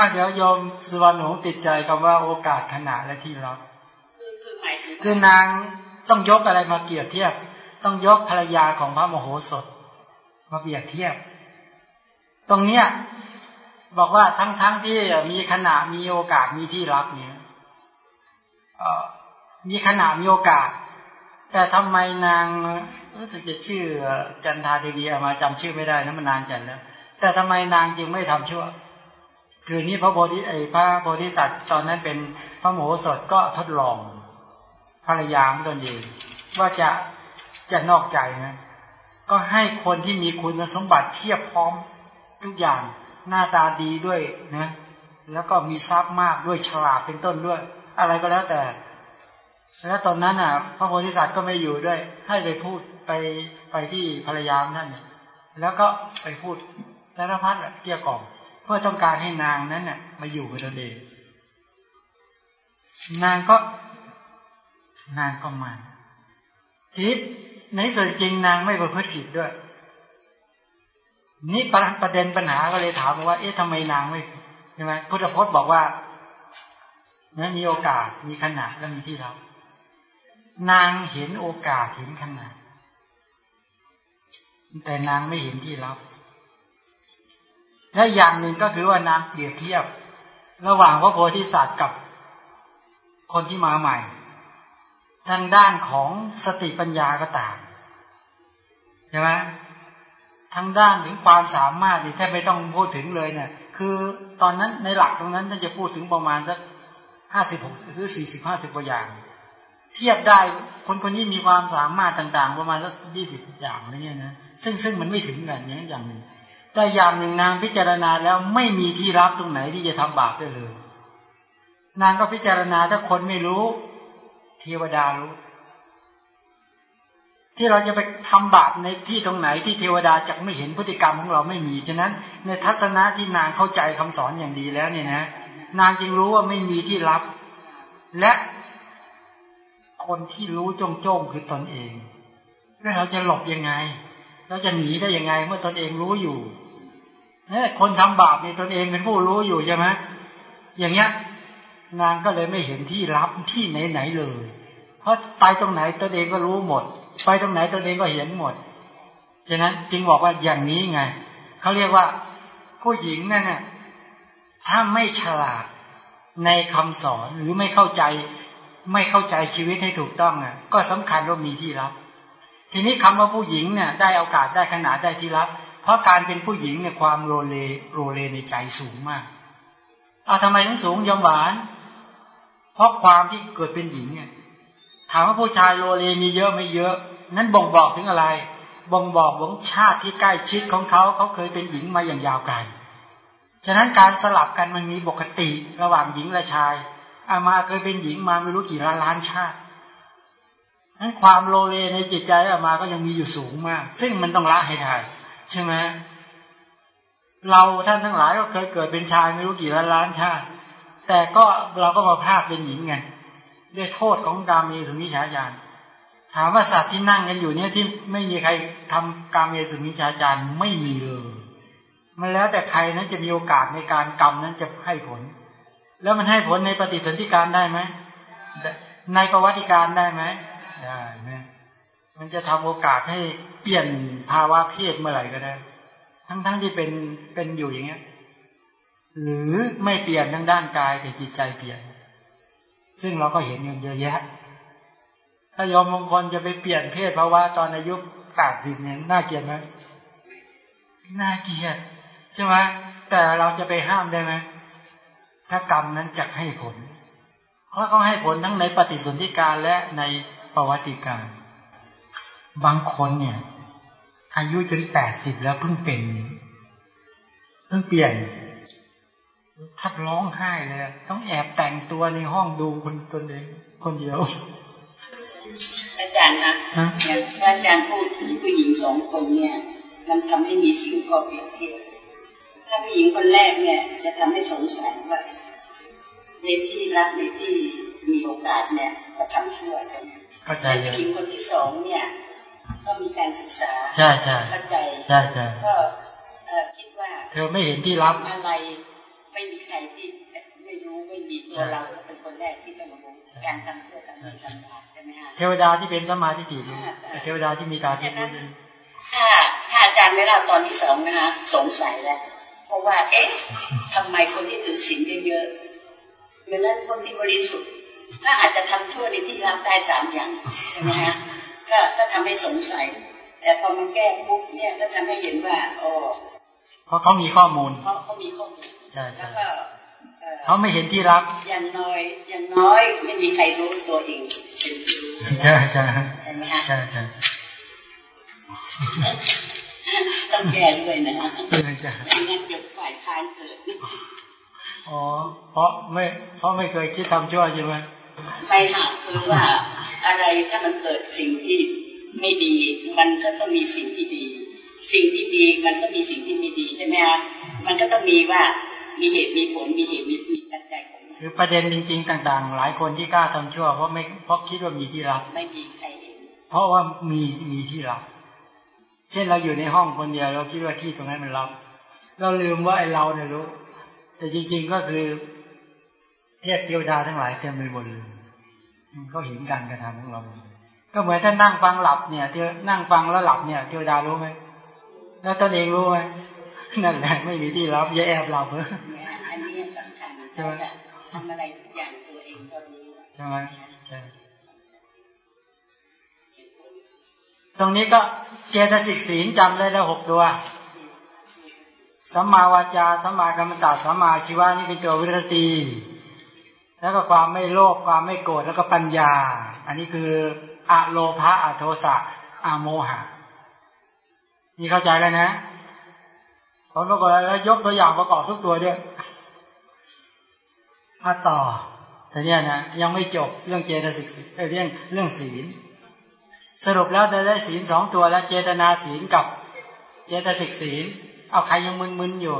ถ้าเดี๋ยวโยมสุวรรณหงติดใจคำว่าโอกาสขณะและที่รับคือคือหมายถึงคือนางต้องยกอะไรมาเกี่ยวเทียบ ต้องยกภรรยาของพระโมโหสถ มาเปรียบเทียบ ตรงเนี้ยบอกว่าทั้งๆทที่มีขณะมีโอกาสมีที่รับเนี่ยมีขณะมีโอกาส แต่ทำไมนางรู้สึกจะชื่อจันทาเทวีมาจำชื่อไม่ได้นะมันนานจังแล้วแต่ทำไมนางจึงไม่ทำชั่ว คือนี่พระโพธิไอพระโพธิสัตว์ตอนนั้นเป็นพระโมโหสถก็ทดลองภรรยาของตนเองว่าจะจะนอกใจนะก็ให้คนที่มีคุณสมบัติเทียบพร้อมทุกอย่างหน้าตาดีด้วยนะแล้วก็มีทรัพย์มากด้วยฉลาดเป็นต้นด้วย อะไรก็แล้วแต่ แล้วตอนนั้นอะ พระโพธิสัตว์ก็ไม่อยู่ด้วย ให้ไปพูดไปไปที่ภรรยาท่านแล้วก็ไปพูดสารพัดเกี่ยกล่อม เพื่อต้องการให้นางนั้นน่ะ มาอยู่กับตนเองนางก็ นางก็มาทีในส่วนจริงนางไม่ประพฤติผิดด้วย นี่ประเด็นปัญหาก็เลยถามว่า เอ๊ะทำไมนางไม่ใช่ไหมพุทธพจน์บอกว่านี่มีโอกาสมีขนาดและมีที่รับนางเห็นโอกาสเห็นขนาดแต่นางไม่เห็นที่รับ และอย่างหนึ่งก็คือว่านางเปรียบเทียบ ระหว่างพระโพธิสัตว์กับคนที่มาใหม่ ทางด้านของสติปัญญาก็ต่างใช่ไหมทางด้านถึงความสามารถนี่แทบไม่ต้องพูดถึงเลยเนี่ย คือตอนนั้นในหลักตรงนั้นท่านจะพูดถึงประมาณสักห้าสิบหกหรือสี่สิบห้าสิบกว่าอย่าง เทียบได้คนคนนี้มีความสามารถต่าง ๆ ประมาณสักยี่สิบอย่างอะไรเงี้ยนะซึ่งซึ่งมันไม่ถึงกันนี้อย่างหนึ่ง แต่อย่างหนึ่งนางพิจารณาแล้วไม่มีที่รับตรงไหนที่จะทำบาปได้เลย นางก็พิจารณาถ้าคนไม่รู้ เทวดารู้ ที่เราจะไปทำบาปในที่ตรงไหนที่เทวดาจะไม่เห็นพฤติกรรมของเราไม่มีฉะนั้น ในทัศนะที่นางเข้าใจคำสอนอย่างดีแล้วเนี่ยนะ นางจึงรู้ว่าไม่มีที่รับ และคนที่รู้จงโจ้งคือตนเองแล้วเราจะหลบยังไง เราจะหนีได้ยังไงเมื่อตนเองรู้อยู่เนี่ยคนทำบาปในตนเองเป็นผู้รู้อยู่ใช่ไหมอย่างเงี้ย นางก็เลยไม่เห็นที่รับที่ไหนไหนเลย เพราะไปตรงไหนตนเองก็รู้หมด ไปตรงไหนตนเองก็เห็นหมดฉะนั้นจึงบอกว่าอย่างนี้ไงเขาเรียกว่า ผู้หญิงนั่นน่ะถ้าไม่ฉลาดในคำสอนหรือไม่เข้าใจ ไม่เข้าใจชีวิตให้ถูกต้องอะ ก็สำคัญว่ามีที่รับ ทีนี้คำว่าผู้หญิงเนี่ยได้โอกาสได้ขนาดได้ที่รับ เพราะการเป็นผู้หญิงเนี่ยความโรเลโรเลในใจสูงมาก เอาทำไมถึงสูงยมหวาน เพราะความที่เกิดเป็นหญิงเนี่ยถามว่าผู้ชายโลเลมีเยอะไม่เยอะ นั้นบ่งบอกถึงอะไร บ่งบอกวงชาติที่ใกล้ชิดของเขาเขาเคยเป็นหญิงมาอย่างยาวไกล ฉะนั้นการสลับกันมันมีปกติระหว่างหญิงและชาย อามาเคยเป็นหญิงมาไม่รู้กี่ล้านล้านชาติ นั้นความโลเลในจิตใจอามาก็ยังมีอยู่สูงมาก ซึ่งมันต้องละให้ได้ใช่ไหมเราท่านทั้งหลายก็เคยเกิดเป็นชายไม่รู้กี่ล้านล้านชาติ แต่ก็เราก็มาภาพเป็นหญิงไงด้วยโทษของกามีสุมิชาญาณถามว่าสัตว์ที่นั่งกันอยู่เนี่ยที่ไม่มีใครทำกาเมสุมิชาจารไม่มีเลยมันแล้วแต่ใครนั้นจะมีโอกาสในการกรรมนั้นจะให้ผล แล้วมันให้ผลในปฏิสนธิการได้ไหมในประวัติการได้ไหม ได้ไหมมันจะทำโอกาสให้เปลี่ยนภาวะเพศเมื่อไหร่ก็ได้ ทั้งๆที่เป็นเป็นอยู่อย่างเงี้ย หรือไม่เปลี่ยนทั้งด้านกายแต่จิตใจเปลี่ยน ซึ่งเราก็เห็นอยู่เยอะแยะ ถ้ายอมมงคลจะไปเปลี่ยนเพศภาวะตอนอายุแปดสิบเนี่ยน่าเกลียดไหมน่าเกลียดใช่ไหมแต่เราจะไปห้ามได้ไหมถ้ากรรมนั้นจะให้ผล เพราะเขาให้ผลทั้งในปฏิสนธิการและใน ประวัติการ บางคนเนี่ย อายุจนแปดสิบแล้วเพิ่งเป็น เพิ่งเปลี่ยนทับร้องไห้เลย ต้องแอบแต่งตัวในห้องดูคนตนเองคนเดียวอาจารย์นะอาจารย์พูดถึงผู้หญิงสองคนเนี่ย มันทำให้มีสิ่งข้อเปรียบเทียบถ้าผู้หญิงคนแรกเนี่ย จะทำให้สงสัยว่าในที่รักในที่มีโอกาสเนี่ย ก็ทำชั่วกัน เข้าใจเลยผู้หญิงคนที่สองเนี่ยก็มีการศึกษาใช่ใช่เข้าใจใช่ใช่ก็คิดว่าเธอไม่เห็นที่รับอะไรไปไม่มีใครที่ไม่รู้ไม่มีตัวเราเป็นคนแรกที่จะมารู้การทำเพื่อสำเร็จสำเร็จใช่ไหมฮะเทวดาที่เป็นสมาธิจิตเทวดาที่มีตาทิพย์ถ้าถ้าอาจารย์ไม่เล่าตอนที่สองนะฮะสงสัยแล้วเพราะว่า เอ๊ะทำไมคนที่ถือศีลเยอะๆหรือนั้นคนที่บริสุทธิ์ ถ้าอาจจะทำทั่วในที่รับได้สามอย่างใช่ไหมฮะก็ก็ทำให้สงสัย แต่พอมาแก้ปุ๊บเนี่ยก็ทำให้เห็นว่าอ๋อเพราะเขามีข้อมูลเพราะเขามีข้อมูลใช่แล้วก็เขาไม่เห็นที่รับ อย่างน้อยอย่างน้อยไม่มีใครรู้ตัวเองใช่ใช่ใช่ไหมฮะใช่ใช่ต้องแก้ด้วยนะฮะไม่งั้นเดี๋ยวฝ่ายค้านเกิดอ๋อเพราะไม่เพราะไม่เคยคิดทำชั่วใช่ไหม ไม่ค่ะคือว่าอะไรถ้ามันเกิดสิ่งที่ไม่ดี มันก็ต้องมีสิ่งที่ดี สิ่งที่ดีมันก็มีสิ่งที่ไม่ดีใช่ไหมฮะมันก็ต้องมีว่ามีเหตุมีผลมีเหตุมีมีปัจจัยของคือประเด็นจริง ๆ ต่าง ๆ หลายคนที่กล้าทำชั่วเพราะไม่เพราะคิดว่ามีที่รับไม่มีใครเห็นเพราะว่ามีมีที่รับ เช่นเราอยู่ในห้องคนเดียวเราคิดว่าที่ตรงนั้นมันรับ เราลืมว่าไอ้เราเนี่ยรู้ แต่จริง ๆก็คือ เทพเทวดาทั้งหลายเต็มไปหมดเลยเขาเห็นการกระทำของเรา ก็เหมือนถ้านั่งฟังหลับเนี่ยเทวนั่งฟังแล้วหลับเนี่ยเทวดารู้ไหมแล้วตนเองรู้ไหมนั่นแหละไม่มีที่รับอย่าแอบหลับเอออันนี้สำคัญใช่ไหมทำอะไรทุกอย่างตัวเองก็รู้ใช่ไหมใช่ตรงนี้ก็เจตสิกศีลจำได้แล้วหกตัวสัมมาวาจาสัมมากรรมตาสัมมาชีวานี่เป็นตัววิรตี แล้วก็ความไม่โลภความไม่โกรธแล้วก็ปัญญา อันนี้คืออะโลภะอะโทสะอะโมหะนี่เข้าใจแล้วนะผลประกอบแล้วยกตัวอย่างประกอบทุกตัวด้วยมาต่อแต่เนี้ยนะยังไม่จบเรื่องเจตสิกเรื่องเรื่องศีล สรุปแล้วจะได้ศีลสองตัวแล้วเจตนาศีลกับเจตสิกศีล เอาใครยังมึนๆอยู่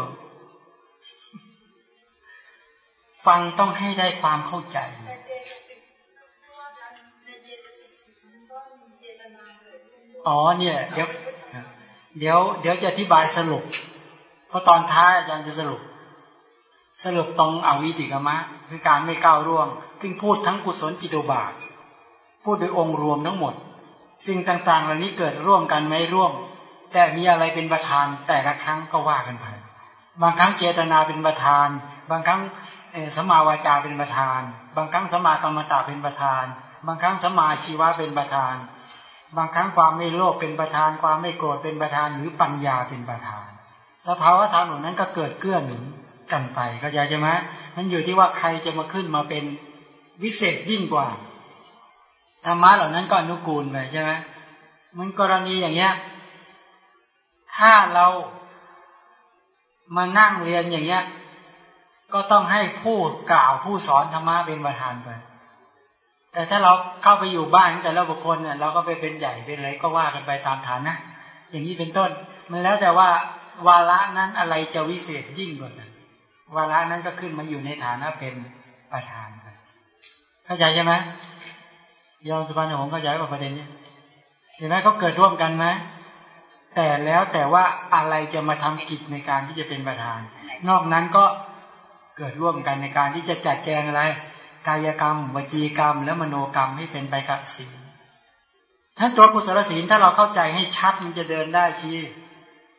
ฟังต้องให้ได้ความเข้าใจ อ๋อเนี่ย เดี๋ยว เดี๋ยวเดี๋ยวจะอธิบายสรุป เพราะตอนท้ายอาจารย์จะสรุป สรุปตรงอวิติกมะ คือการไม่ก้าวร่วง ซึ่งพูดทั้งกุศลจิตุบาท พูดโดยองค์รวมทั้งหมด สิ่งต่างๆเหล่านี้เกิดร่วมกันไม่ร่วม แต่มีอะไรเป็นประธานแต่ละครั้งก็ว่ากันไป บางครั้งเจตนาเป็นประธาน บางครั้งสมาวาจาเป็นประธาน บางครั้งสมากรรมตาเป็นประธาน บางครั้งสมาชีวะเป็นประธาน บางครั้งความไม่โลภเป็นประธาน ความไม่โกรธเป็นประธานหรือปัญญาเป็นประธาน สภาวะธรรมเหล่านั้นก็เกิดเกื้อหนุนกันไปก็ใจใช่ไหมมันอยู่ที่ว่าใครจะมาขึ้นมาเป็นวิเศษยิ่งกว่าธรรมะเหล่านั้นก็อนุกูลไปใช่ไหมมันกรณีอย่างเงี้ย ถ้าเรา มานั่งเรียนอย่างเงี้ย ก็ต้องให้ผู้กล่าวผู้สอนธรรมะเป็นประธานไปแต่ถ้าเราเข้าไปอยู่บ้านแต่ละบุคคลเนี่ยเราก็ไปเป็นใหญ่เป็นอะไรก็ว่ากันไปตามฐานนะอย่างนี้เป็นต้น มันแล้วแต่ว่าวาระนั้นอะไรจะวิเศษยิ่งกว่านั้นวาระนั้นก็ขึ้นมาอยู่ในฐานะเป็นประธานเข้าใจใช่ไหมยอมสุภาพผมเข้าใจว่าประเด็นนี้เห็นไหมเขาเกิดร่วมกันไหม แต่แล้วแต่ว่าอะไรจะมาทำกิจในการที่จะเป็นประธาน นอกนั้นก็เกิดร่วมกันในการที่จะจัดแจงอะไร กายกรรมวจีกรรม และมโนกรรมให้เป็นไปกับศีลถ้าตัวกุศลศีลถ้าเราเข้าใจให้ชัดมันจะเดินได้ชี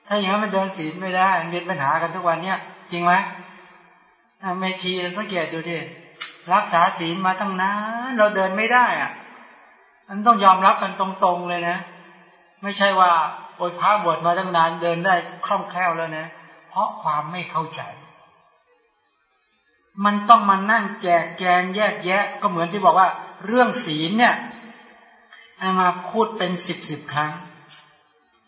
ถ้าอย่างนั้นมันเดินศีลไม่ได้มันเป็นปัญหากันทุกวันเนี้ยจริงไหมแม่ชีสังเกตดูดิรักษาศีลมาตั้งนานเราเดินไม่ได้อะมันต้องยอมรับกันตรงๆเลยนะ ไม่ใช่ว่าโอยพระบวชมาตั้งนานเดินได้คล่องแคล่วแล้วนะ เพราะความไม่เข้าใจ มันต้องมานั่งแจกแจงแยกแยะ ก็เหมือนที่บอกว่า เรื่องศีลเนี่ยอามาพูดเป็นสิบสิบครั้ง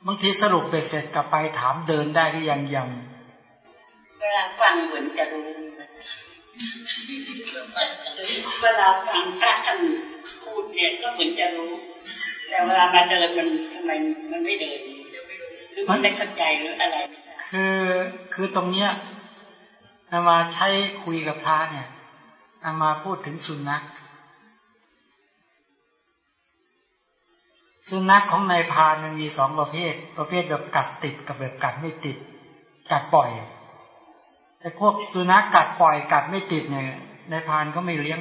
บางทีสรุปเบ็ดเสร็จกลับไปถามเดินได้หรือยังยังเวลาฟังเหมือนจะรู้เวลาฟังพระท่าน แต่เวลามาเดินมันทำไมมันไม่เดินหรือมันไม่เข้าใจหรืออะไรคือคือตรงเนี้ยอามาใช้คุยกับพระเนี่ยอามาพูดถึงสุนัขสุนัขของนายพานมันมีสองประเภท ประเภทแบบกัดติดกับแบบกัดไม่ติด กัดปล่อยไอ้พวกสุนัขกัดปล่อยกัดไม่ติดเนี่ยในพานก็ไม่เลี้ยง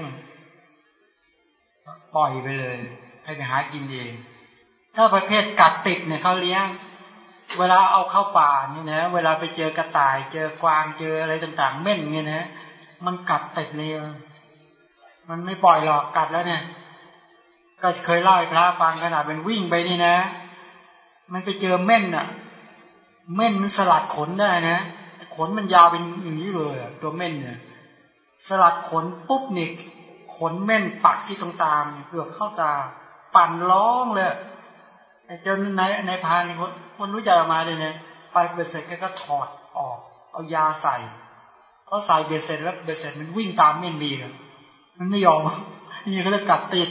ปล่อยไปเลย ให้ไปหากินเอง ถ้าประเภทกัดติดเนี่ยเขาเลี้ยง เวลาเอาเข้าป่าเนี่ยนะ เวลาไปเจอกระต่าย เจอกวางเจออะไรต่างๆ เม่นเงี้ยนะมันกัดติดเลยมันไม่ปล่อยหรอกกัดแล้วเนี่ยก็เคยเล่าให้พระฟังขนาดเป็นวิ่งไปนี่นะ มันไปเจอเม่นอะเม่นมันสลัดขนได้นะขนมันยาวเป็นอย่างนี้เลยตัวเม่นเนี่ย สลัดขนปุ๊บนี่ขนเม่นปักที่ตรงตามเกือบเข้าตา ปั่นร้องเลยจนในในพานคนคนรู้จักมาเลยเนี่ยไปเบสเสร็จก็ถอดออก เอายาใส่เขาใส่เบสเสร็จแล้วเบสเสร็จมันวิ่งตามเม่นดีเลยมันไม่ยอมนี่เขาเลยกัดติด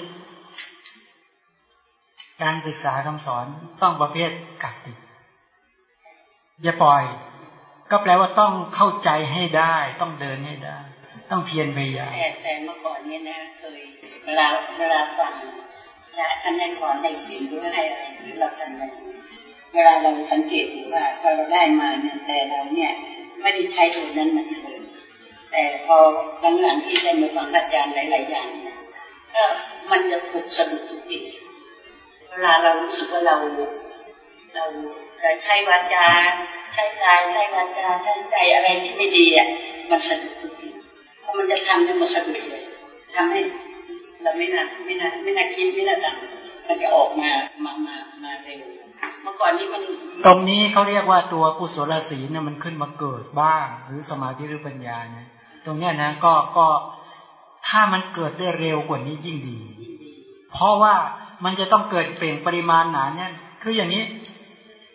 การศึกษาคำสอนต้องประเภทกัดติดอย่าปล่อย ก็แปลว่าต้องเข้าใจให้ได้ ต้องเดินให้ได้ ต้องเพียรพยายามแต่แต่เมื่อก่อนเนี่ยนะเคยเวลาเวลาฟัง นะท่านให้ก่อนในสิ่งหรือให้อะไรหรือเราทำอะไรเวลาเราสังเกตดูว่าพอเราได้มาเนี่ยแต่เราเนี่ยไม่ได้ใช้ตัวนั้นมาเฉลยแต่พอหลังๆที่ได้มาฟังอาจารย์หลายๆอย่างเนี่ยก็มันจะถูกสะดุดทุกทีเวลาเรารู้สึกว่าเราเราจะใช้วาจาใช้กายใช้วาจาใช้ใจอะไรที่ไม่ดีอะมันสะดุดทุกทีเพราะมันจะทำให้มันสะดุดเลยทำให้ เราไม่น่าไม่น่าไม่น่าคิดไม่น่าทำมันจะออกมามามามาเร็วเมื่อก่อนนี้มันตรงนี้เขาเรียกว่าตัวกุศลศีลเนี่ยมันขึ้นมาเกิดบ้าง หรือสมาธิหรือปัญญาเนี่ยตรงเนี้ยนะก็ก็ถ้ามันเกิดได้เร็วกว่านี้ยิ่งดี เพราะว่ามันจะต้องเกิดเปลี่ยนปริมาณหนาเนี่ยคืออย่างนี้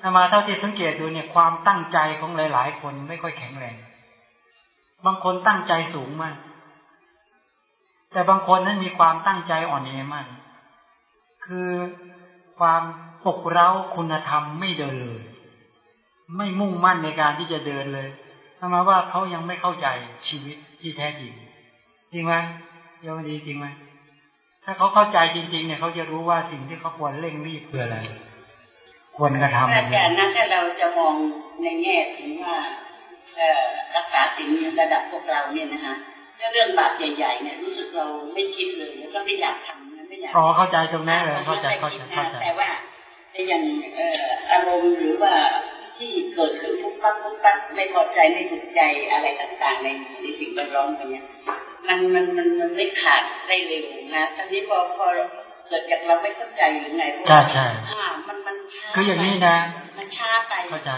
ามาเท่าที่สังเกตดูเนี่ยความตั้งใจของหลาย ๆ คนไม่ค่อยแข็งแรง บางคนตั้งใจสูงมาก แต่บางคนนั้นมีความตั้งใจอ่อนแอมากคือความปกเร้าคุณธรรมไม่เดินเลย ไม่มุ่งมั่นในการที่จะเดินเลยทำมาว่าเขายังไม่เข้าใจชีวิตที่แท้จริง จริงไหมยอมดีจริงไหมถ้าเขาเข้าใจจริง ๆ เนี่ยเขาจะรู้ว่าสิ่งที่เขาควรเร่งรีบคืออะไร ควรกระทำอาจารย์นะถ้าเราจะมองในแง่ถึงว่ารักษาสิ่งระดับพวกเราเนี่ยนะคะ ถ้าเรื่องบาปใหญ่ๆเนี่ยรู้สึกเราไม่คิดเลยแล้วก็ไม่อยากทำไม่อยากอ๋อเข้าใจตรงนั้นเลยเข้าใจเข้าใจเข้าใจแต่ว่าอย่างอารมณ์หรือว่าที่เกิดขึ้นทุกปักทุกปักไม่พอใจไม่ถูกใจอะไรต่างๆ ในในสิ่งแวดล้อมกันเนี่ยมันมันมันมันไม่ขาดได้เร็วนะตอนนี้พอพอเกิดจากเราไม่เข้าใจหรือไงใช่ใช่มันมันคืออย่างนี้นะ มันช้าไปเข้าใจ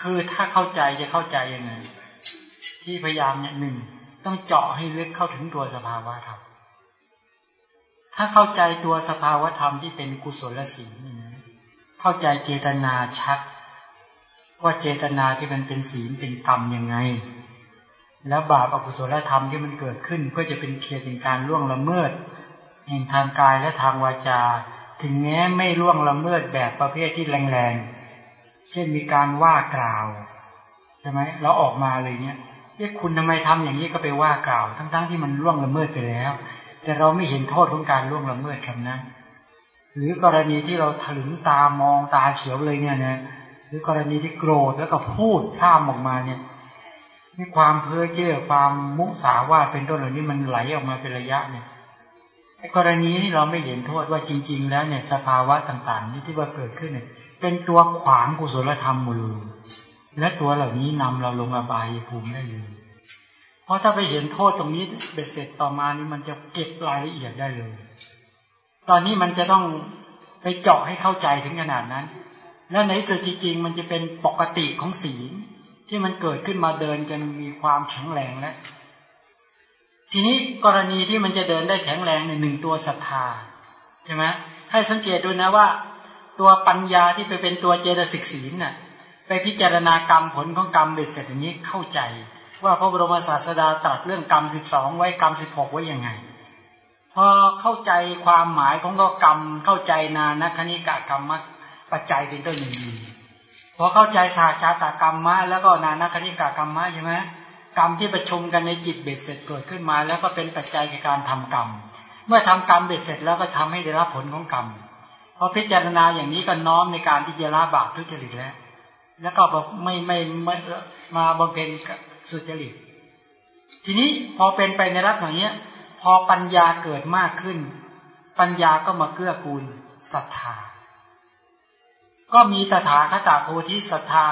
คือถ้าเข้าใจจะเข้าใจยังไงที่พยายามเนี่ยหนึ่ง ต้องเจาะให้ลึกเข้าถึงตัวสภาวะธรรม ถ้าเข้าใจตัวสภาวะธรรมที่เป็นกุศลศีลเข้าใจเจตนาชัด ว่าเจตนาที่มันเป็นศีลเป็นกรรมยังไง แล้วบาปอกุศลธรรมที่มันเกิดขึ้นเพื่อจะเป็นเคียเป็นการล่วงละเมิดแห่งทางกายและทางวาจา ถึงแม้ไม่ล่วงละเมิดแบบประเภทที่แรงๆ เช่นมีการว่ากล่าวใช่ไหมเราออกมาเลยเนี่ย เอ๊ะคุณทำไมทำอย่างนี้ก็ไปว่ากล่าว ทั้งๆทที่มันล่วงละเมิดไปแล้ว แต่เราไม่เห็นโทษของการล่วงละเมิดคำนั้นหรือกรณีที่เราถลึงตามองตาเขียวเลยเนี่ยนะหรือกรณีที่โกรธแล้วก็พูดข้ามออกมาเนี่ยมีความเพ้อเจ้อความมุสาวาเป็นต้นเหล่านี้มันไหลออกมาเป็นระยะเนี่ยไอ้กรณีที่เราไม่เห็นโทษว่าจริง ๆ แล้วเนี่ยสภาวะต่างๆที่ที่ว่าเกิดขึ้นเนี่ยเป็นตัวขวางกุศลธรรมหมดเลย และตัวเหล่านี้นำเราลงอบายภูมิได้เลย เพราะถ้าไปเห็นโทษตรงนี้เบ็ดเสร็จต่อมานี่มันจะเก็บรายละเอียดได้เลย ตอนนี้มันจะต้องไปเจาะให้เข้าใจถึงขนาดนั้น แล้วในสุดจริงๆมันจะเป็นปกติของศีลที่มันเกิดขึ้นมาเดินกันมีความแข็งแรงแล้วทีนี้กรณีที่มันจะเดินได้แข็งแรงในหนึ่งตัวศรัทธาใช่ไหมให้สังเกตดูนะว่า ตัวปัญญาที่ไปเป็นตัวเจตสิกศีลน่ะ ไปพิจารณากรรมผลของกรรมเบ็ดเสร็จอย่างนี้เข้าใจ ว่าพระบรมศาสดาตรัสเรื่องกรรมสิบสองไว้กรรมสิบหกไว้ยังไง พอเข้าใจความหมายของก็กรรมเข้าใจนานะคณิกะกรรมปัจจัยเป็นต้นหนึ่งดีพอเข้าใจศาสชาตกรรมมาแล้วก็นานาคณิกากรรมมาใช่ไหมกรรมที่ประชุมกันในจิตเบ็ดเสร็จเกิดขึ้นมา แล้วก็เป็นปัจจัยในการทำกรรม เมื่อทำกรรมเบ็ดเสร็จแล้วก็ทำให้ได้รับผลของกรรมพอพิจารณาอย่างนี้ก็น้อมในการที่จะละบาปทุจริตแล้ว แล้วก็ไม่ไม่ไม่มาบำเพ็ญสุจริต ทีนี้พอเป็นไปในลักษณะนี้พอปัญญาเกิดมากขึ้น ปัญญาก็มาเกื้อกูลศรัทธา ก็มีตถาคตาโพธิศรัทธา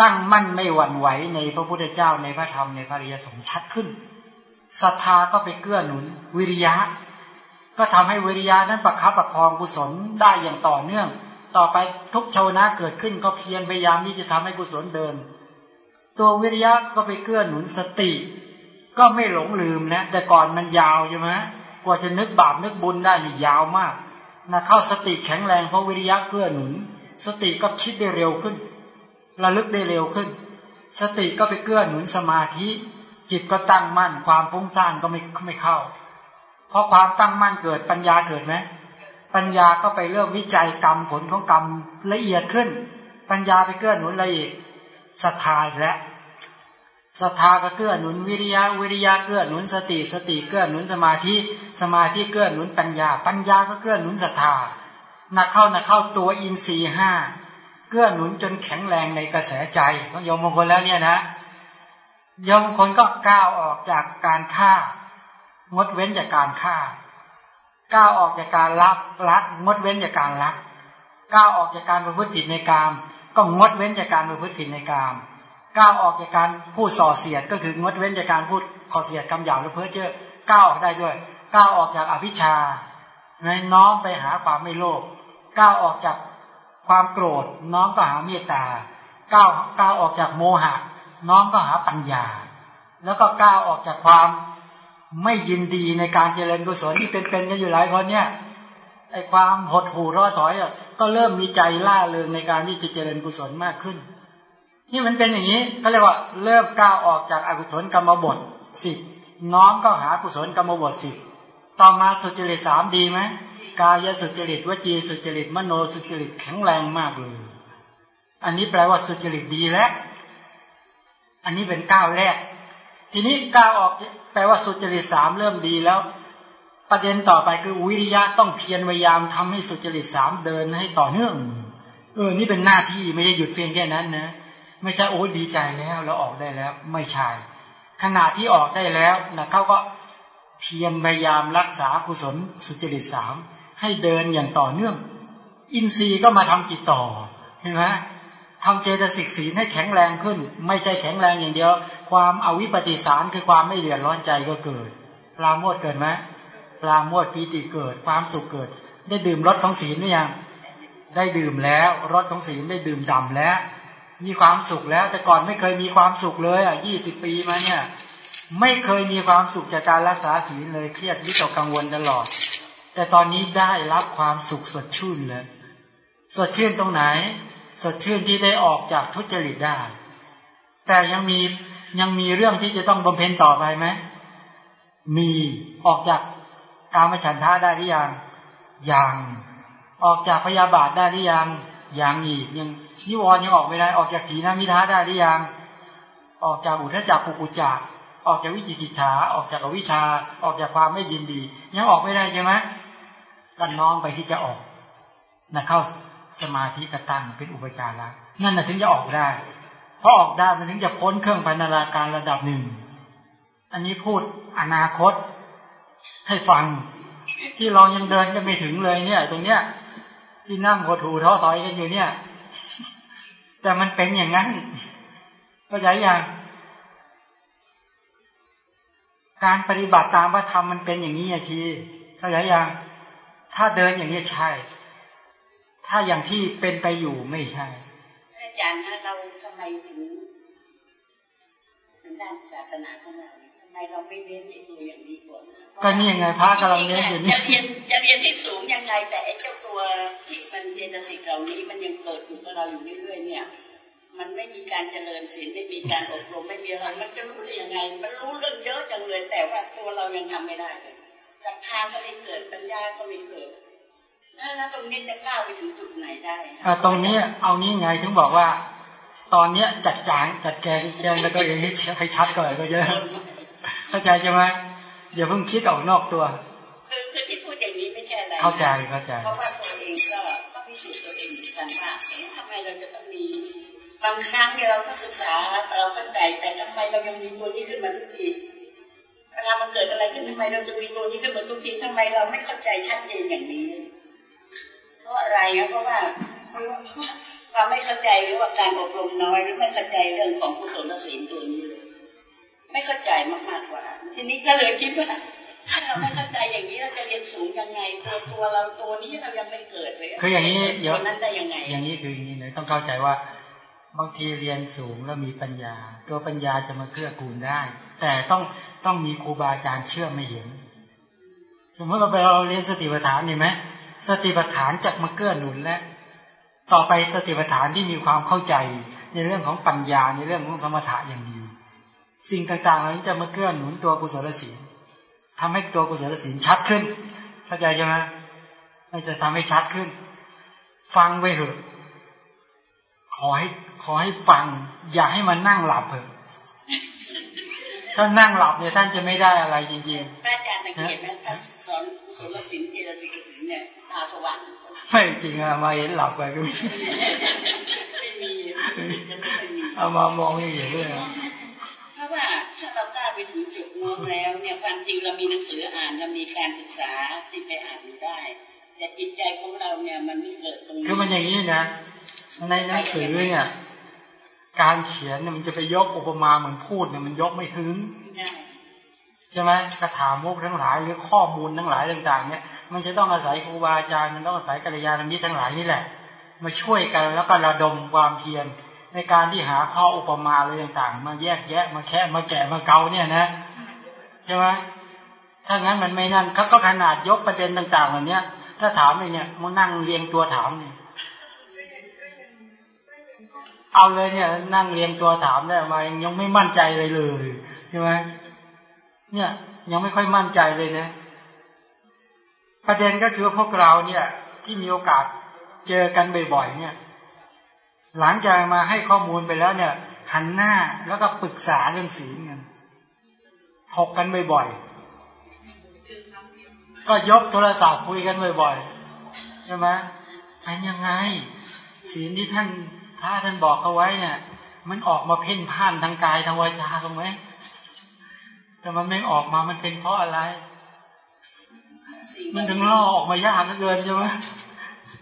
ตั้งมั่นไม่หวั่นไหวในพระพุทธเจ้าในพระธรรมในพระริยสงฆ์ชัดขึ้นศรัทธาก็ไปเกื้อหนุน วิริยะ ก็ทำให้วิริยะนั้นประคับประคองกุศลได้อย่างต่อเนื่อง ต่อไปทุกชาวนะเกิดขึ้นก็เพียรพยายามที่จะทำให้กุศลเดิน ตัววิริยะก็ไปเกื้อหนุนสติ ก็ไม่หลงลืมนะ แต่ก่อนมันยาวใช่ไหมกว่าจะนึกบาปนึกบุญได้นี่ยาวมากนะเข้าสติแข็งแรงเพราะวิริยะเกื้อหนุน สติก็คิดได้เร็วขึ้น ระลึกได้เร็วขึ้น สติก็ไปเกื้อหนุนสมาธิ จิตก็ตั้งมั่น ความฟุ้งซ่านก็ไม่ไม่เข้า เพราะความตั้งมั่นเกิดปัญญาเกิดไหม ปัญญาก็ไปเริ่มวิจัยกรรมผลของกรรมละเอียดขึ้น ปัญญาไปเกื้อหนุนละเอียดศรัทธาและศรัทธาก็เกื้อหนุนวิริยะวิริยะเกื้อหนุนสติสติเกื้อหนุนสมาธิสมาธิเกื้อหนุนปัญญา ปัญญาก็เกื้อหนุนศรัทธานักเข้านักเข้าตัวอินทรีห้าเกื้อหนุนจนแข็งแรงในกระแสใจของยมมงคลแล้วเนี่ยนะโยมคนก็ก้าวออกจากการฆ่างดเว้นจากการฆ่า ก้าวออกจากการลักลักงดเว้นจากการลักก้าวออกจากการประพฤติผิดในกาม ก็งดเว้นจากการประพฤติผิดในกามก้าวออกจากการพูดส่อเสียดก็คืองดเว้นจากการพูดขอเสียดคำหยาบหรือเพ้อเจ้อก้าวออกได้ด้วยก้าวออกจากอภิชาในน้อมไปหาความไม่โลภก้าวออกจากความโกรธ น้องก็หาเมตตาก้าวก้าวออกจากโมหะ น้องก็หาปัญญา แล้วก็ก้าวออกจากความ ไม่ยินดีในการเจริญกุศลที่เป็นๆกันอยู่หลายคนเนี่ยไอ้ความหดหู่ร้อถอยอะก็เริ่มมีใจล่าเริงในการที่จะเจริญกุศลมากขึ้น นี่มันเป็นอย่างนี้ก็เรียกว่าเริ่มก้าวออกจากอกุศลกรรมบทสิบน้องก็หากุศลกรรมบทสิบต่อมาสุจริตสามดีไหมกายสุจริตวจีสุจริตมโนสุจริตแข็งแรงมากเลยอันนี้แปลว่าสุจริตดีแล้ว อันนี้เป็นก้าวแรก ทีนี้ก้าวออกแปลว่าสุจริตสามเริ่มดีแล้ว ประเด็นต่อไปคือวิริยะต้องเพียรพยายามทำให้สุจริตสามเดินให้ต่อเนื่อง เออ นี่เป็นหน้าที่ไม่ได้หยุดเพียงแค่นั้นนะไม่ใช่โอ้ดีใจแล้วเราออกได้แล้ว ไม่ใช่ขณะที่ออกได้แล้วนะเขาก็เพียรพยายามรักษากุศลสุจริตสามให้เดินอย่างต่อเนื่อง อินทรีย์ก็มาทำกิจต่อเห็นไหม ทำเจตสิกศีลให้แข็งแรงขึ้น ไม่ใช่แข็งแรงอย่างเดียว ความอวิปปิสารคือความไม่เดือดร้อนใจก็เกิดปราโมทเกิดไหมปราโมทปีติเกิด ความสุขเกิด ได้ดื่มรสของศีลหรือยังได้ดื่มแล้วรสของศีลได้ดื่มดำแล้ว มีความสุขแล้ว แต่ก่อนไม่เคยมีความสุขเลยอะยี่สิบปีมาเนี่ย ไม่เคยมีความสุขจากการรักษาศีลเลยเครียดวิตกกังวลตลอด แต่ตอนนี้ได้รับความสุขสดชื่นเลย สดชื่นตรงไหน สดชื่นที่ได้ออกจากทุจริตได้ แต่ยังมียังมีเรื่องที่จะต้องบำเพ็ญต่อไปไหมมีออกจากกามฉันทาได้หรือยังยังออกจากพยาบาทได้หรือยังยังอีกยังนิวรณ์ยังออกไม่ได้ออกจากสีนามิท้าได้หรือยัง ออกจากอุทจักกุกุจักออกจากวิจิกิจฉาออกจากอวิชา ออกจากความไม่ยินดี ยังออกไม่ได้ใช่ไหมก็น้องไปที่จะออกนะเข้า สมาธิกระตั้งเป็นอุปจาระนั่นนะถึงจะออกได้เพราะออกได้มันถึงจะพ้นเครื่องพันนาการระดับหนึ่ง อันนี้พูดอนาคต ให้ฟัง ที่เรายังเดินก็ไม่ถึงเลยเนี่ย ตรงเนี้ย ที่นั่งโหถูท้อถอยกันอยู่เนี่ย แต่มันเป็นอย่างนั้นก็ใจอย่างการปฏิบัติตามพระธรรมมันเป็นอย่างนี้อะทีเข้าใจยังถ้าเดินอย่างนี้ใช่ ถ้าอย่างที่เป็นไปอยู่ไม่ใช่ อาจารย์นะเราทำไมถึงถึงด้านศาสนาของเราทำไมเราไม่เน้นไอ้ตัวอย่างนี้ก่อนก็นี่ยังไงพระกำลังเน้นอยู่นี่จะเรียนจะเรียนที่สูงยังไง แต่ไอ้เจ้าตัวที่มันเจตสิกเหล่านี้มันยังเกิดอยู่กับเราอยู่เรื่อยๆเนี่ย มันไม่มีการเจริญศีลไม่มีการอบรมไม่มีอะไรมันจะรู้ได้ยังไง มันรู้เรื่องเยอะจังเลย แต่ว่าตัวเรายังทำไม่ได้เลยศรัทธาก็ไม่เกิดปัญญาก็ไม่เกิด แล้วตรงนี้จะก้าวไปถึงจุดไหนได้ตรงนี้เอานี้ไงถึงบอกว่า ตอนเนี้ยจัดจางจัดแกงแกงแล้วก็อย่างนี้ให้ชัดก่อนก็เยอะเข้าใจใช่ไหมอย่าเพิ่งคิดออกนอกตัวคือคือที่พูดอย่างนี้ไม่ใช่อะไรเข้าใจเข้าใจเพราะว่าตัวเองก็ก็พิสูจน์ตัวเองเหมือนกันว่าทำไมเราจะต้องมีบางครั้งเนี่ยเราก็ศึกษาเราเข้าใจแต่ทำไมเรายังมีตัวนี้ขึ้นมาทุกทีอะไรขึ้นทำไมเราจะมีตัวนี้ขึ้นมาทุกทีทำไมเราไม่เข้าใจชัดเจนอย่างนี้เพ ราะอะไรเพราะว่าความไม่เข้าใจหรือว่าการอบรมน้อยหรือไม่เข้าใจเรื่องของกุศลศีลตัวนี้เลยไม่เข้าใจมากๆกว่า ทีนี้ก็เลยคิดว่าถ้าเราไม่เข้าใจอย่างนี้เราจะเรียนสูงยังไงตัวตัวเราตัวนี้เรายังไม่เกิดเลยคืออย่างนี้เยอะนั้นได้ยังไง อย่างนี้คืออย่างนี้เลยต้องเข้าใจว่า บางทีเรียนสูงแล้วมีปัญญา ตัวปัญญาจะมาเกื้อกูลได้ แต่ต้องต้องมีครูบาอาจารย์เชื่อไม่เห็น สมมติเราไปเราเรียนสติปัฏฐานนี่ไหม สติปัฏฐานจะมาเกื้อหนุนและ ต่อไปสติปัฏฐานที่มีความเข้าใจในเรื่องของปัญญาในเรื่องของสมถะอย่างดี สิ่งต่างๆเหล่านี้จะมาเกื้อหนุนตัวกุศลศีลทำให้ตัวกุศลศีลชัดขึ้น เข้าใจใช่ไหมมันจะทำให้ชัดขึ้น ฟังไปเถอะ ขอให้ขอให้ฟัง อย่าให้มันนั่งหลับเถอะ ถ้านั่งหลับเนี่ยท่านจะไม่ได้อะไรจริงๆพระอาจารย์สังเกตไหมถ้าสอนกุศลศีลเจริญศีลเนี่ยตาสว่างไม่จริงอะมาเห็นหลับไปก็ไม่มีเอามามองอย่างนี้เลยเพราะว่าถ้าเรากล้าไปถึงจุดนู้นแล้วเนี่ยความจริงเรามีหนังสืออ่านเรามีการศึกษาที่ไปอ่านได้ แต่จิตใจของเราเนี่ยมันไม่เกิดตรงนี้คือมันอย่างนี้นะในหนังสือเนี่ย การเขียนเนี่ยมันจะไปยกอุปมาเหมือนพูดเนี่ยมันยกไม่ถึงใช่ไหมกระถามุกทั้งหลายหรือข้อมูลทั้งหลายต่างๆ เนี่ยมันจะต้องอาศัยครูบาอาจารย์มันต้องอาศัยกัลยาณมิตรทั้งหลายนี่แหละ มาช่วยกันแล้วก็ระดมความเพียรในการที่หาข้ออุปมาอะไรต่างๆ มาแยกแยะมาแค่มาแกะมาเกาเนี่ยนะใช่ไหมถ้างั้นมันไม่นั่นเขาก็ขนาดยกประเด็นต่างๆเหล่านี้ถ้าถามเลยเนี่ยมันนั่งเรียงตัวถามเนี่ย เอาเลยเนี่ย นั่งเรียงตัวถามได้มายังไม่มั่นใจเลยเลยใช่ไหมเนี่ย ยังไม่ค่อยมั่นใจเลยนะ ประเด็นก็คือพวกเราเนี่ย ที่มีโอกาสเจอกันบ่อยๆเนี่ย หลังจากมาให้ข้อมูลไปแล้วเนี่ยหันหน้าแล้วก็ปรึกษาเรื่องศีลกันถกกันบ่อยๆ ก็ยกโทรศัพท์คุยกันบ่อยๆ ใช่ไหมเป็นยังไง ศีลที่ท่าน พระท่านบอกเขาไว้เนี่ย มันออกมาเพ่นพ่านทางกายทางวาจาตรงไหมแต่มันไม่ออกมามันเป็นเพราะอะไร มันถึงล่อออกมายากเหลือเกินใช่ไหม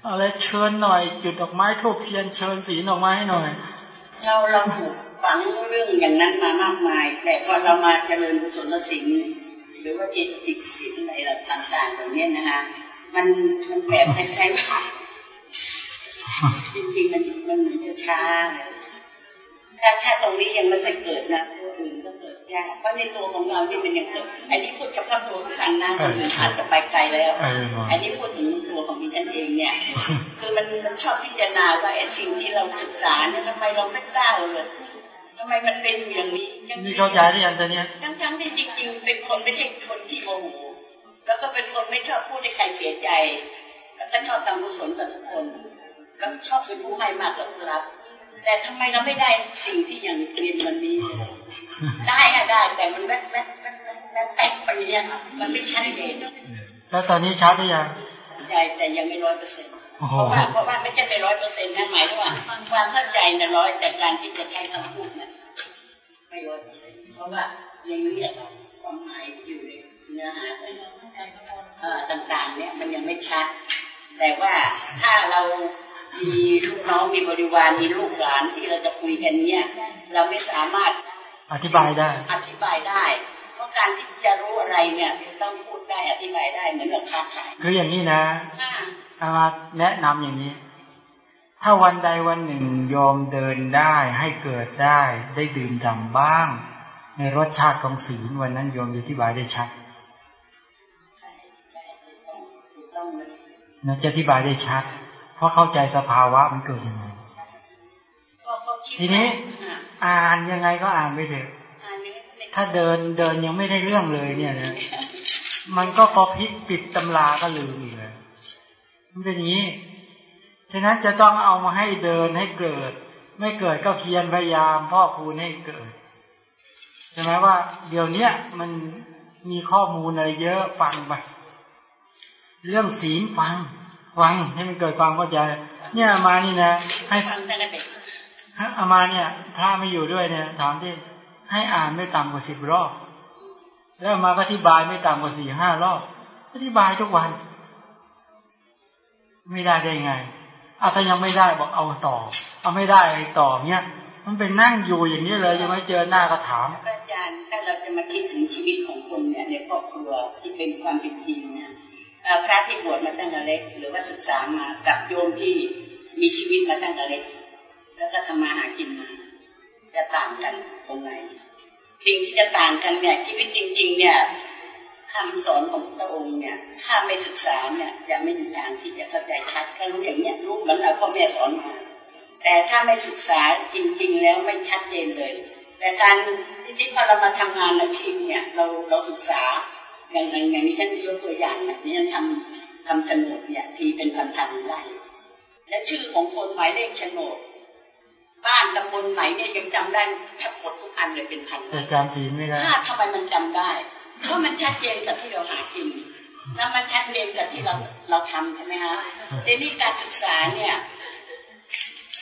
อะไรเชิญหน่อย จุดดอกไม้ทูบเทียนเชิญสีดอกไม้หน่อย เราเราถูกฝังเรื่องอย่างนั้นมามากมาย แต่พอเรามาเจริญกุศลศิลหรือว่าจิตติศิลอะไรต่างๆแบบนี้นะฮะมันมันแบบคล้ายๆ จริงๆมันมันจะช้าถ้าถ้าตรงนี้ยังไม่เคยเกิดนะตัวอื่นก็เกิดยากเพราะในตัวของเราที่มันยังเกิด อันนี้พูดเฉพาะตัวขันนะคนอื่นอาจจะไปไกลแล้ว อันนี้พูดถึงตัวของดิฉันเองเนี่ย คือมันมันชอบพิจารณาว่าไอ้สิ่งที่เราศึกษาเนี่ยทำไมเราไม่กล้าเลยทำไมมันเป็นอย่างนี้นี่เข้าใจหรือยังตอนนี้ทั้งๆที่จริง ๆ เป็นคนไม่ใช่คนที่โมโหแล้วก็เป็นคนไม่ชอบพูดให้ใครเสียใจแล้วก็ชอบทำกุศลกับทุกคน แล้วชอบเป็นผู้ให้มากกว่าผู้รับ แต่ทำไมเราไม่ได้สิ่งที่อย่างเรียนวันนี้ ได้อะได้ แต่มันแว๊บแว๊บแว๊บแว๊บแว๊บแว๊บไปเนี่ยมันไม่ชัดเจนแล้วตอนนี้ชัดหรือยังใช่แต่ยังไม่ร้อยเปอร์เซ็นต์เพราะว่าเพราะว่าไม่ใช่ไปร้อยเปอร์เซ็นต์นะหมายถึงว่าความเข้าใจเนี่ยร้อยแต่การที่จะใช้คำพูดเนี่ยไม่ร้อยเปอร์เซ็นต์เพราะว่ายังเรียกความหมายอยู่ในเนื้อหาต่างๆ เนี่ยมันยังไม่ชัด แต่ว่าถ้าเรา มีลูกน้องมีบริวารมีลูกหลานที่เราจะคุยกันเนี่ย เราไม่สามารถอธิบายได้ อธิบายได้เพราะการที่จะรู้อะไรเนี่ยต้องพูดได้อธิบายได้เหมือนกับค้าขายคืออย่างนี้นะอามาแนะนำอย่างนี้ ถ้าวันใดวันหนึ่งยอมเดินได้ให้เกิดได้ ได้ดื่มด่ำบ้าง ในรสชาติของศีลวันนั้นยอมอธิบายได้ชัดนะจะอธิบายได้ชัด เพราะเข้าใจสภาวะมันเกิดยังไงทีนี้อ่านยังไงก็อ่านไปเถอะถ้าเดินเดินยังไม่ได้เรื่องเลยเนี่ยนะมันก็พอพิกปิดตำราก็ลืมอีกเลยมันเป็นอย่างนี้ ฉะนั้นจะต้องเอามาให้เดินให้เกิด ไม่เกิดก็เพียรพยายามพ่อคูณให้เกิดใช่ไหมว่า เดี๋ยวนี้มันมีข้อมูลอะไรเยอะฟังไปเรื่องศีลฟัง ฟังให้มันเกิดความเข้าใจ เนี่ยมานี่นะ ให้อามาเนี่ยพระไม่อยู่ด้วยเนี่ย ถามที่ให้อ่านไม่ต่ำกว่าสิบรอบ แล้วมาก็อธิบายไม่ต่ำกว่าสี่ห้ารอบ อธิบายทุกวัน ไม่ได้ได้ไงอาถ้ายังไม่ได้บอกเอาต่อ เอาไม่ได้ต่อเนี้ยมันเป็นนั่งอยู่อย่างนี้เลยยังไม่เจอหน้าก็ถามอาจารย์ถ้าเราจะมาคิดถึงชีวิตของคนเนี่ยในครอบครัวที่เป็นความเป็นจริงเนี่ย พระที่บวชมาตั้งแต่เล็ก หรือว่าศึกษามากับโยมที่มีชีวิตมาตั้งแต่เล็ก แล้วก็ทำมาหากินมา จะต่างกันตรงไหนสิ่งที่จะต่างกันเนี่ยชีวิตจริง ๆ เนี่ยคำสอนของพระองค์เนี่ย ถ้าไม่ศึกษาเนี่ยจะไม่มีทางที่จะเข้าใจชัดแค่รู้อย่างเนี้ยรู้เหมือนเราพ่อแม่สอนมา แต่ถ้าไม่ศึกษาจริง ๆ แล้วไม่ชัดเจนเลย แต่การที่พอเรามาทำงานอาชีพเนี่ย เราเราศึกษา อย่างอย่างนี้ฉันยกตัวอย่างเนี่ยนี่ฉันทำทำโฉนดเนี่ย ทีเป็นพันๆไร่และชื่อของคนหมายเลขโฉนดบ้านตำบลไหนเนี่ยยังจำได้แทบหมดทุกอันเลยเป็นพันแต่จำสีไม่ได้ถ้าทำไมมันจำได้เพราะมันชัดเจนกับที่เราหากินแล้วมันชัดเจนกับที่เราเราทำใช่ไหมฮะแต่นี่การศึกษาเนี่ย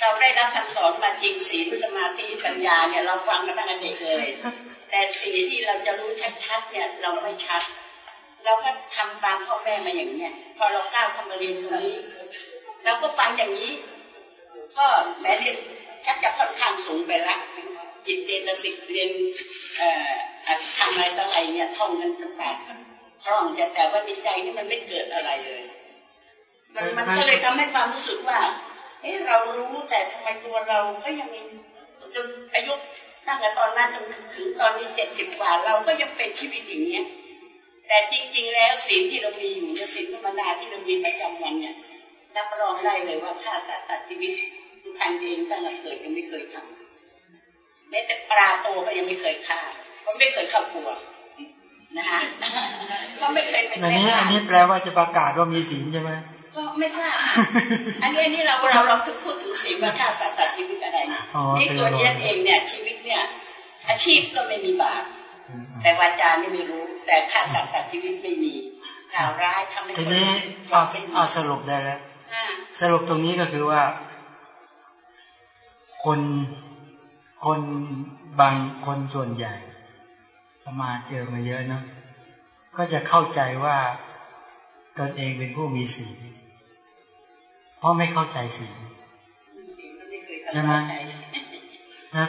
เราได้รับคำสอนมาจริงสีสมาธิปัญญาเนี่ยเราฟังมาตั้งแต่เด็กเลย แต่สิ่งที่เราจะรู้ชัดๆเนี่ยเราไม่ชัดเราก็ทำตามพ่อแม่มาอย่างเนี้ยพอเราก้าวเข้ามาเรียนตรงนี้เราก็ฟังอย่างนี้ก็แม้เรียนชักจะค่อนข้างสูงไปละจิตเตตสิกเรียนเอ่อทำอะไรต่ออะไรเนี่ยท่องกันตั้งแต่ท่องแต่แต่ว่าในใจนี่มันไม่เกิดอะไรเลยมันมันก็เลยทำให้ความรู้สึกว่า เอ้เรารู้แต่ทำไมตัวเราก็ยังมีจนอายุ ตั้งแต่ตอนนั้นจนถึงตอนนี้เจ็ดสิบกว่าเราก็ยังเป็นชีวิตอย่างเนี้ย แต่จริง ๆ แล้วสิ่งที่เรามีอยู่เนี่ยสิ่งธรรมดาที่เรามีประจำวันเนี่ยรับรองได้เลยว่าฆ่าสัตว์ตัดชีวิตทุกท่านเองตั้งแต่เกิดยังไม่เคยทำแม้แต่ปลาโตก็ยังไม่เคยฆ่าเพราะไม่เคยข้าครัวนะคะก็ไม่เคยเป็นอันนี้อันนี้แปลว่าจะประกาศว่ามีศีลใช่ไหม ไม่ใช่อันนี้อันนี้เราเราเราพูดถึงศีลว่าฆ่าสัตว์ตัดชีวิตอะไรนี่ตัวนี้เองเนี่ยชีวิตเนี่ย อาชีพก็ไม่มีบาปแต่วาจานี่ไม่รู้ แต่ฆ่าสัตว์ตัดชีวิตไม่มีข่าวร้ายทำให้ทีนี้เอาเอาสรุปได้แล้วสรุปตรงนี้ก็คือว่า คนคนบางคนส่วนใหญ่มาเจอมาเยอะเนาะก็จะเข้าใจว่าตนเองเป็นผู้มีศีล เพราะไม่เข้าใจศีลใช่ไหม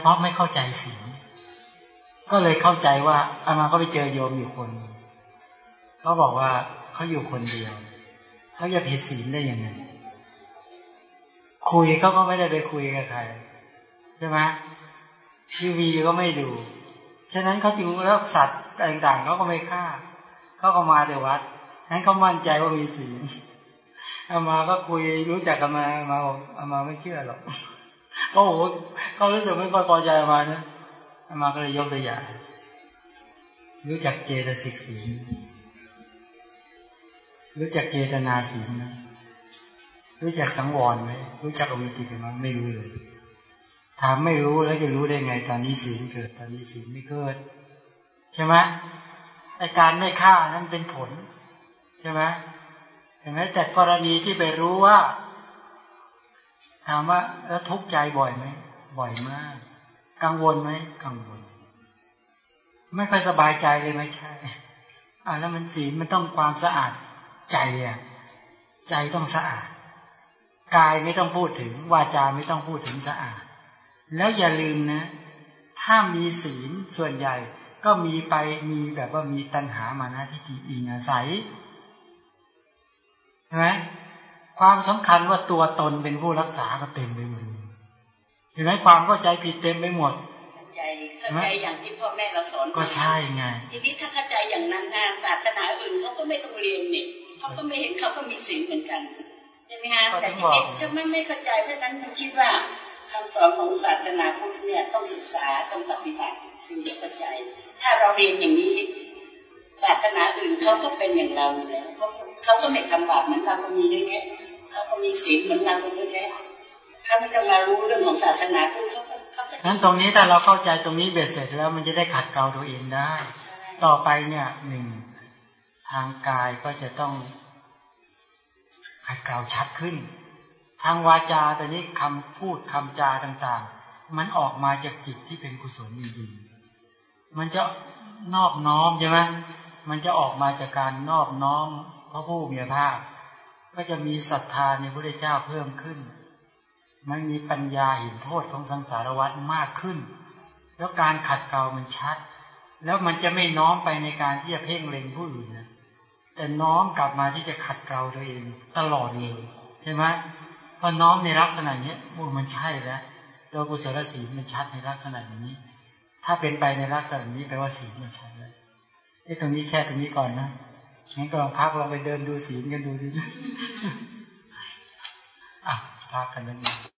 เพราะไม่เข้าใจศีลก็เลยเข้าใจว่าอามาก็ไปเจอโยมอยู่คนเขาบอกว่าเขาอยู่คนเดียวเขาจะผิดศีลได้ยังไงคุยเขาก็ไม่ได้ไปคุยกับใครใช่ไหมทีวีก็ไม่ดู ฉะนั้นเขาจึงเลิกสัตว์ต่างๆเขาก็ไม่ฆ่าเขาก็มาเดี๋ยววัดนั้นเขามั่นใจว่ามีศีล อามาก็คุยรู้จักกันมามาบอกอามาไม่เชื่อหรอกโอ้โหเขารู้สึกไม่ค่อยพอใจอามานะอามาก็เลยยกตัวอย่างรู้จักเจตสิกศีรู้จักเจตนาศีลนะรู้จักสังวรไหมรู้จักอวิจิตไหมไม่รู้เลย ถามไม่รู้แล้วจะรู้ได้ไง ตอนนี้ศีเกิด ตอนนี้ศีไม่เกิด ใช่ไหมไอการไม่ฆ่านั้นเป็นผล ใช่ไหม เห็นไหมจากกรณีที่ไปรู้ว่า ถามว่าแล้วทุกข์ใจบ่อยไหมบ่อยมาก กังวลไหมกังวล ไม่ค่อยสบายใจเลยไม่ใช่อ่าแล้วมันศีลมันต้องความสะอาดใจอะ ใจต้องสะอาดกายไม่ต้องพูดถึงวาจาไม่ต้องพูดถึงสะอาด แล้วอย่าลืมนะ ถ้ามีศีลส่วนใหญ่ก็มีไปมีแบบว่ามีตัณหามานะที่ทีอิงอาศัย ใช่ไหมความสำคัญว่าตัวตนเป็นผู้รักษาก็เต็มไปหมดเห็นไหมความเข้าใจผิดเต็มไปหมดใจเข้าใจอย่างที่พ่อแม่เราสอนก็ใช่ไง ทีนี้ถ้าเข้าใจอย่างนั้นนะศาสนาอื่นเขาก็ไม่ต้องเรียนเนี่ยเขาก็ไม่เห็นเขาก็มีศีลเหมือนกันใช่ไหมฮะแต่ทีนี้ถ้าไม่ไม่เข้าใจเพราะนั้นมันคิดว่าคำสอนของศาสนาพุทธเนี่ยต้องศึกษาต้องปฏิบัติถึงจะเข้าใจ ถ้าเราเรียนอย่างนี้ ศาสนาอื่นเขาก็เป็นอย่างเราเนี่ยเขาเขาก็ไม่ทำบาปเหมือนเราก็มีเยอะแยะเขาก็มีศีลเหมือนเราเยอะแยะถ้าไม่จะมารู้เรื่องของศาสนาพุทธเขาเขานั้นตรงนี้ถ้าเราเข้าใจตรงนี้เบ็ดเสร็จแล้วมันจะได้ขัดเกลาตัวเองได้ ต่อไปเนี่ยหนึ่งทางกายก็จะต้องให้กลาชัดขึ้น ทางวาจาแต่นี้คำพูดคำจาต่างๆ มันออกมาจากจิตที่เป็นกุศลจริงๆมันจะนอบน้อมใช่ไหม มันจะออกมาจากการนอบน้อมพระผู้มีพระภาคก็จะมีศรัทธาในพระเจ้าเพิ่มขึ้น มันมีปัญญาเห็นโทษของสังสารวัฏมากขึ้น แล้วการขัดเกลามันชัด แล้วมันจะไม่น้อมไปในการที่จะเพ่งเล็งผู้อื่นนะแต่น้อมกลับมาที่จะขัดเกลาตัวเองตลอดเลยใช่ไหมพอน้อมในลักษณะนี้โอ้มันใช่แล้วโดยกุศลศีลมันชัดในลักษณะนี้ ถ้าเป็นไปในลักษณะนี้แปลว่าศีลมันชัดแล้ว ไอ้ตรงนี้แค่ตรงนี้ก่อนนะงั้นก็ลองพักลองไปเดินดูศีลกันดูดิอะพักกันนิดนึง